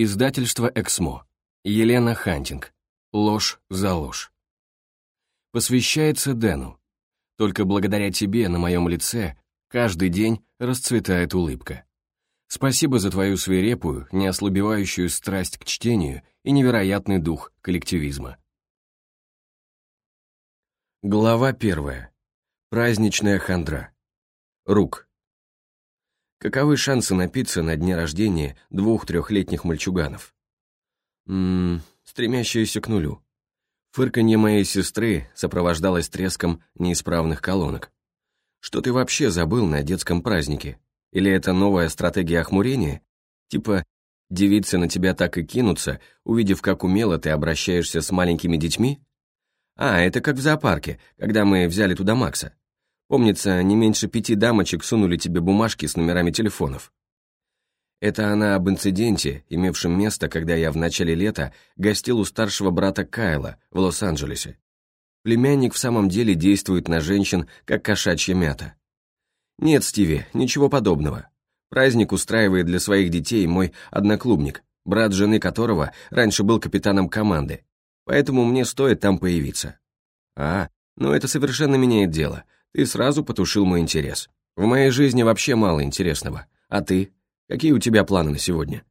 Издательство «Эксмо». Елена Хантинг. Ложь за ложь. Посвящается Дэну. Только благодаря тебе на моем лице каждый день расцветает улыбка. Спасибо за твою свирепую, неослабевающую страсть к чтению и невероятный дух коллективизма. Глава первая. Праздничная хандра. Рук. Каковы шансы напиться на дне рождения двух-трехлетних мальчуганов? Ммм, стремящиеся к нулю. Фырканье моей сестры сопровождалось треском неисправных колонок. Что ты вообще забыл на детском празднике? Или это новая стратегия охмурения? Типа, девицы на тебя так и кинутся, увидев, как умело ты обращаешься с маленькими детьми? А, это как в зоопарке, когда мы взяли туда Макса. Помнится, не меньше пяти дамочек сунули тебе бумажки с номерами телефонов. Это она об инциденте, имевшем место, когда я в начале лета гостил у старшего брата Кайла в Лос-Анджелесе. Племянник в самом деле действует на женщин, как кошачья мята. Нет, Стиви, ничего подобного. Праздник устраивает для своих детей мой одноклубник, брат жены которого раньше был капитаном команды, поэтому мне стоит там появиться. А, ну это совершенно меняет дело — ты сразу потушил мой интерес. В моей жизни вообще мало интересного. А ты? Какие у тебя планы на сегодня?»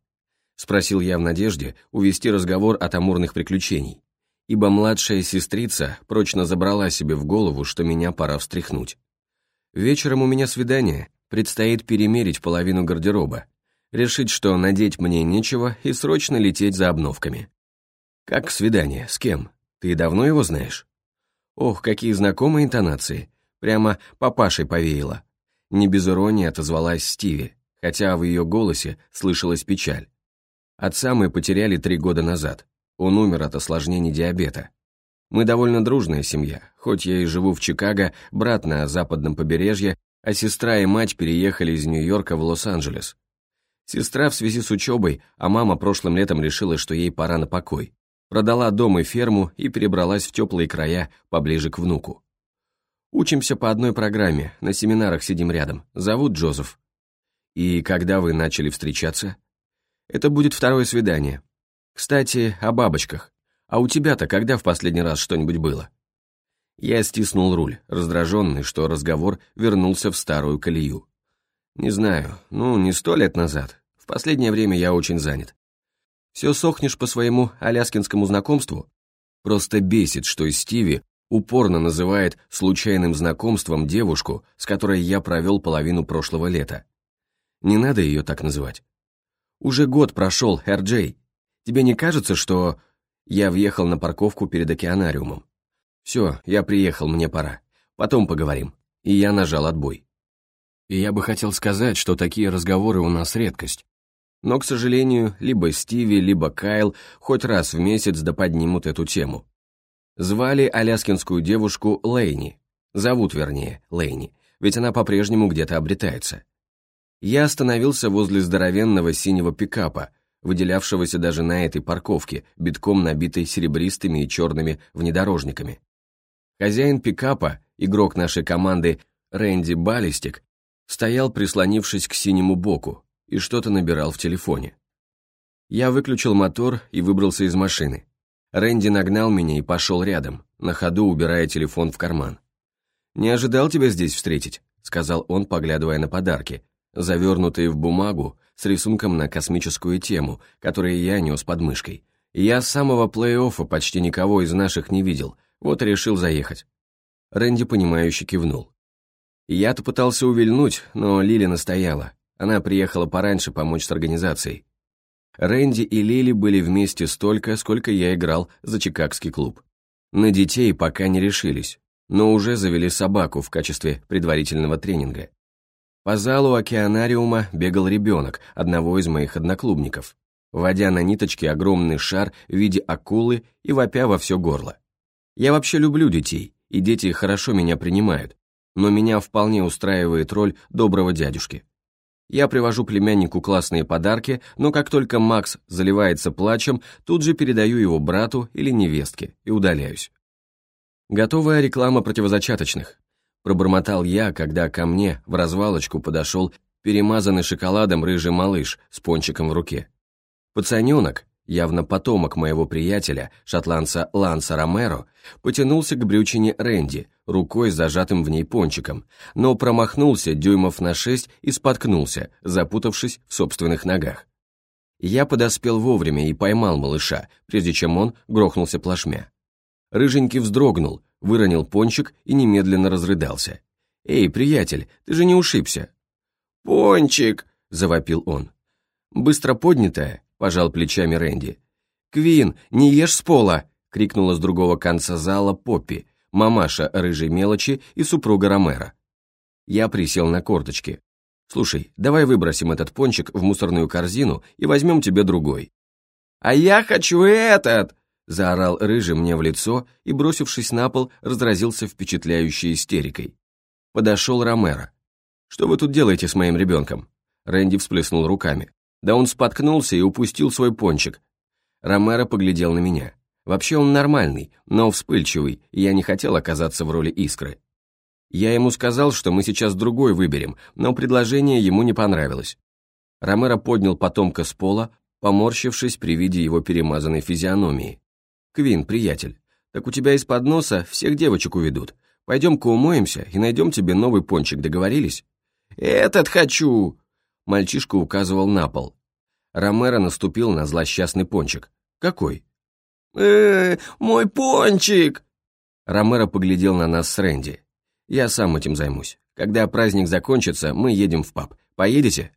Спросил я в надежде увести разговор от амурных приключений, ибо младшая сестрица прочно забрала себе в голову, что меня пора встряхнуть. Вечером у меня свидание, предстоит перемерить половину гардероба, решить, что надеть мне нечего и срочно лететь за обновками. «Как свидание? С кем? Ты давно его знаешь?» «Ох, какие знакомые интонации!» Прямо папашей повеяло. Не без иронии отозвалась Стиви, хотя в ее голосе слышалась печаль. Отца мы потеряли три года назад. Он умер от осложнений диабета. Мы довольно дружная семья, хоть я и живу в Чикаго, брат на западном побережье, а сестра и мать переехали из Нью-Йорка в Лос-Анджелес. Сестра в связи с учебой, а мама прошлым летом решила, что ей пора на покой. Продала дом и ферму и перебралась в теплые края поближе к внуку. Учимся по одной программе, на семинарах сидим рядом. Зовут Джозеф. И когда вы начали встречаться? Это будет второе свидание. Кстати, о бабочках. А у тебя-то когда в последний раз что-нибудь было? Я стиснул руль, раздраженный, что разговор вернулся в старую колею. Не знаю, ну, не сто лет назад. В последнее время я очень занят. Все сохнешь по своему аляскинскому знакомству? Просто бесит, что из Стиви упорно называет случайным знакомством девушку, с которой я провел половину прошлого лета. Не надо ее так называть. Уже год прошел, Эр-Джей. Тебе не кажется, что... Я въехал на парковку перед океанариумом. Все, я приехал, мне пора. Потом поговорим. И я нажал отбой. И я бы хотел сказать, что такие разговоры у нас редкость. Но, к сожалению, либо Стиви, либо Кайл хоть раз в месяц да поднимут эту тему. Звали аляскинскую девушку Лейни. Зовут, вернее, Лейни, ведь она по-прежнему где-то обретается. Я остановился возле здоровенного синего пикапа, выделявшегося даже на этой парковке, битком набитой серебристыми и черными внедорожниками. Хозяин пикапа, игрок нашей команды Рэнди Баллистик, стоял, прислонившись к синему боку, и что-то набирал в телефоне. Я выключил мотор и выбрался из машины. Рэнди нагнал меня и пошел рядом, на ходу убирая телефон в карман. «Не ожидал тебя здесь встретить», — сказал он, поглядывая на подарки, завернутые в бумагу с рисунком на космическую тему, которые я нес под мышкой. Я с самого плей-оффа почти никого из наших не видел, вот и решил заехать. Рэнди, понимающе кивнул. Я-то пытался увильнуть, но Лили настояла. Она приехала пораньше помочь с организацией. Рэнди и Лили были вместе столько, сколько я играл за Чикагский клуб. На детей пока не решились, но уже завели собаку в качестве предварительного тренинга. По залу океанариума бегал ребенок одного из моих одноклубников, водя на ниточке огромный шар в виде акулы и вопя во все горло. Я вообще люблю детей, и дети хорошо меня принимают, но меня вполне устраивает роль доброго дядюшки. Я привожу племяннику классные подарки, но как только Макс заливается плачем, тут же передаю его брату или невестке и удаляюсь. Готовая реклама противозачаточных. Пробормотал я, когда ко мне в развалочку подошел перемазанный шоколадом рыжий малыш с пончиком в руке. Пацаненок, явно потомок моего приятеля, шотландца Ланса Ромеро, потянулся к брючине Рэнди, рукой зажатым в ней пончиком, но промахнулся дюймов на шесть и споткнулся, запутавшись в собственных ногах. Я подоспел вовремя и поймал малыша, прежде чем он грохнулся плашмя. Рыженький вздрогнул, выронил пончик и немедленно разрыдался. «Эй, приятель, ты же не ушибся!» «Пончик!» — завопил он. Быстро поднятая, пожал плечами Рэнди. «Квин, не ешь с пола!» — крикнула с другого конца зала Поппи, мамаша рыжей мелочи и супруга Ромера. Я присел на корточки. «Слушай, давай выбросим этот пончик в мусорную корзину и возьмем тебе другой». «А я хочу этот!» — заорал рыжий мне в лицо и, бросившись на пол, разразился впечатляющей истерикой. Подошел Ромеро. «Что вы тут делаете с моим ребенком?» Рэнди всплеснул руками. Да он споткнулся и упустил свой пончик. Ромеро поглядел на меня. Вообще он нормальный, но вспыльчивый, и я не хотел оказаться в роли искры. Я ему сказал, что мы сейчас другой выберем, но предложение ему не понравилось. Ромеро поднял потомка с пола, поморщившись при виде его перемазанной физиономии. «Квин, приятель, так у тебя из-под носа всех девочек уведут. Пойдем-ка умоемся и найдем тебе новый пончик, договорились?» «Этот хочу!» Мальчишка указывал на пол. Ромеро наступил на злосчастный пончик. «Какой?» э, мой пончик!» Ромеро поглядел на нас с Рэнди. «Я сам этим займусь. Когда праздник закончится, мы едем в паб. Поедете?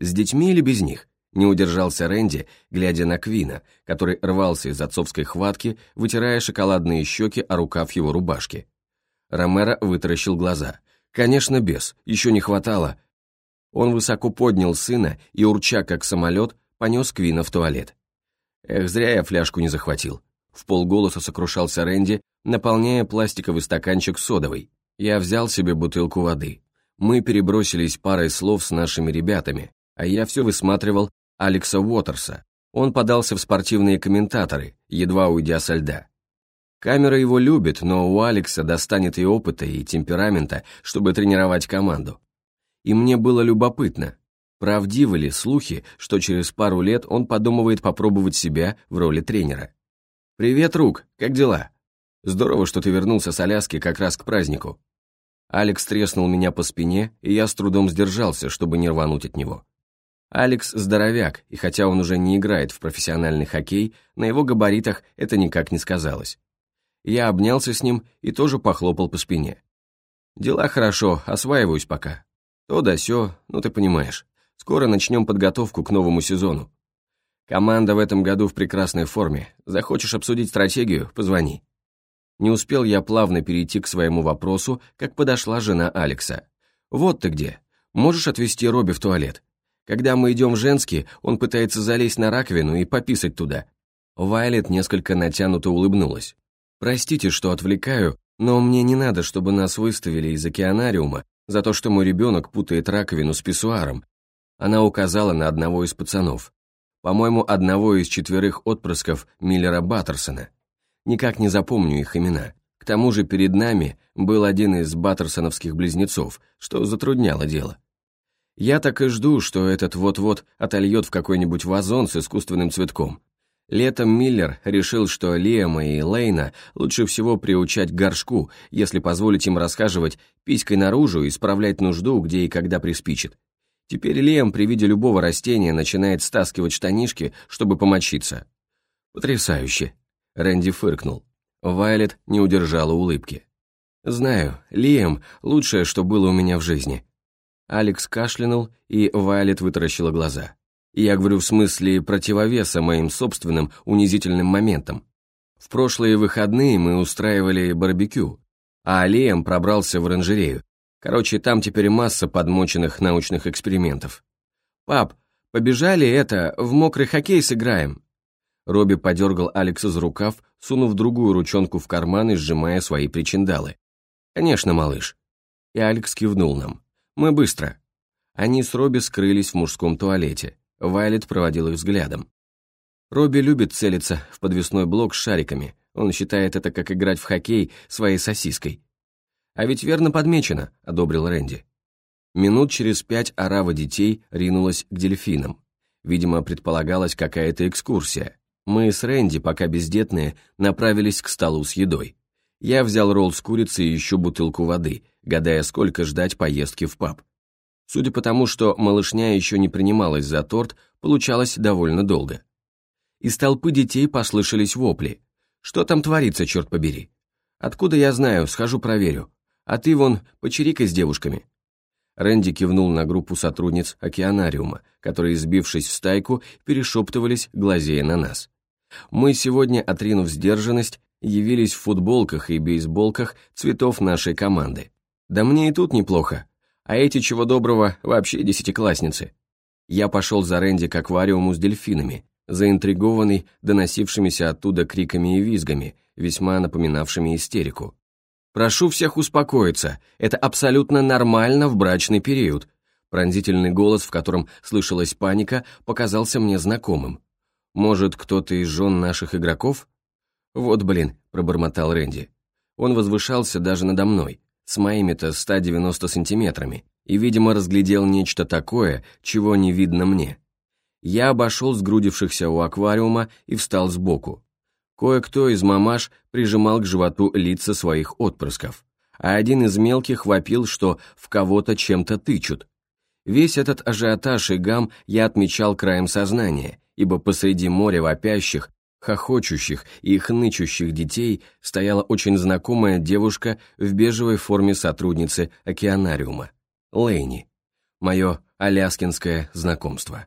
С детьми или без них?» Не удержался Рэнди, глядя на Квина, который рвался из отцовской хватки, вытирая шоколадные щеки о рукав его рубашки. Ромеро вытаращил глаза. «Конечно, без. Еще не хватало». Он высоко поднял сына и, урча как самолет, понес Квина в туалет. Эх, зря я фляжку не захватил. В полголоса сокрушался Рэнди, наполняя пластиковый стаканчик содовой. Я взял себе бутылку воды. Мы перебросились парой слов с нашими ребятами, а я все высматривал Алекса Уотерса. Он подался в спортивные комментаторы, едва уйдя со льда. Камера его любит, но у Алекса достанет и опыта, и темперамента, чтобы тренировать команду. И мне было любопытно, правдивы ли слухи, что через пару лет он подумывает попробовать себя в роли тренера. «Привет, Рук, как дела?» «Здорово, что ты вернулся с Аляски как раз к празднику». Алекс треснул меня по спине, и я с трудом сдержался, чтобы не рвануть от него. Алекс здоровяк, и хотя он уже не играет в профессиональный хоккей, на его габаритах это никак не сказалось. Я обнялся с ним и тоже похлопал по спине. «Дела хорошо, осваиваюсь пока. То да сё, ну ты понимаешь. Скоро начнем подготовку к новому сезону. Команда в этом году в прекрасной форме. Захочешь обсудить стратегию – позвони. Не успел я плавно перейти к своему вопросу, как подошла жена Алекса. «Вот ты где. Можешь отвезти Робби в туалет? Когда мы идем в женский, он пытается залезть на раковину и пописать туда». Вайлет несколько натянуто улыбнулась. «Простите, что отвлекаю, но мне не надо, чтобы нас выставили из океанариума за то, что мой ребенок путает раковину с писсуаром. Она указала на одного из пацанов. По-моему, одного из четверых отпрысков Миллера Баттерсона. Никак не запомню их имена. К тому же перед нами был один из баттерсоновских близнецов, что затрудняло дело. Я так и жду, что этот вот-вот отольет в какой-нибудь вазон с искусственным цветком. Летом Миллер решил, что Лиама и Лейна лучше всего приучать горшку, если позволить им расхаживать писькой наружу и справлять нужду, где и когда приспичит. Теперь Лиам при виде любого растения начинает стаскивать штанишки, чтобы помочиться. «Потрясающе!» — Рэнди фыркнул. Вайлет не удержала улыбки. «Знаю, Лиам — лучшее, что было у меня в жизни». Алекс кашлянул, и Вайлет вытаращила глаза. Я говорю в смысле противовеса моим собственным унизительным моментам. В прошлые выходные мы устраивали барбекю, а Алием пробрался в оранжерею. Короче, там теперь масса подмоченных научных экспериментов. «Пап, побежали это, в мокрый хоккей сыграем?» Робби подергал Алекса за рукав, сунув другую ручонку в карман и сжимая свои причиндалы. «Конечно, малыш». И Алекс кивнул нам. «Мы быстро». Они с Робби скрылись в мужском туалете. Вайлет проводил их взглядом. Робби любит целиться в подвесной блок с шариками. Он считает это как играть в хоккей своей сосиской. «А ведь верно подмечено», — одобрил Рэнди. Минут через пять орава детей ринулась к дельфинам. Видимо, предполагалась какая-то экскурсия. Мы с Рэнди, пока бездетные, направились к столу с едой. Я взял ролл с курицей и еще бутылку воды, гадая, сколько ждать поездки в паб. Судя по тому, что малышня еще не принималась за торт, получалось довольно долго. Из толпы детей послышались вопли. «Что там творится, черт побери?» «Откуда я знаю, схожу проверю. А ты вон, почирикай с девушками». Рэнди кивнул на группу сотрудниц океанариума, которые, сбившись в стайку, перешептывались, глазея на нас. Мы сегодня, отринув сдержанность, явились в футболках и бейсболках цветов нашей команды. Да мне и тут неплохо. А эти, чего доброго, вообще десятиклассницы. Я пошел за Рэнди к аквариуму с дельфинами, заинтригованный доносившимися оттуда криками и визгами, весьма напоминавшими истерику. «Прошу всех успокоиться, это абсолютно нормально в брачный период», пронзительный голос, в котором слышалась паника, показался мне знакомым. «Может, кто-то из жен наших игроков?» «Вот блин», — пробормотал Рэнди. Он возвышался даже надо мной, с моими-то 190 сантиметрами, и, видимо, разглядел нечто такое, чего не видно мне. Я обошел сгрудившихся у аквариума и встал сбоку. Кое-кто из мамаш прижимал к животу лица своих отпрысков, а один из мелких вопил, что в кого-то чем-то тычут. Весь этот ажиотаж и гам я отмечал краем сознания, ибо посреди моря вопящих, хохочущих и хнычущих детей стояла очень знакомая девушка в бежевой форме сотрудницы океанариума, Лейни, мое аляскинское знакомство.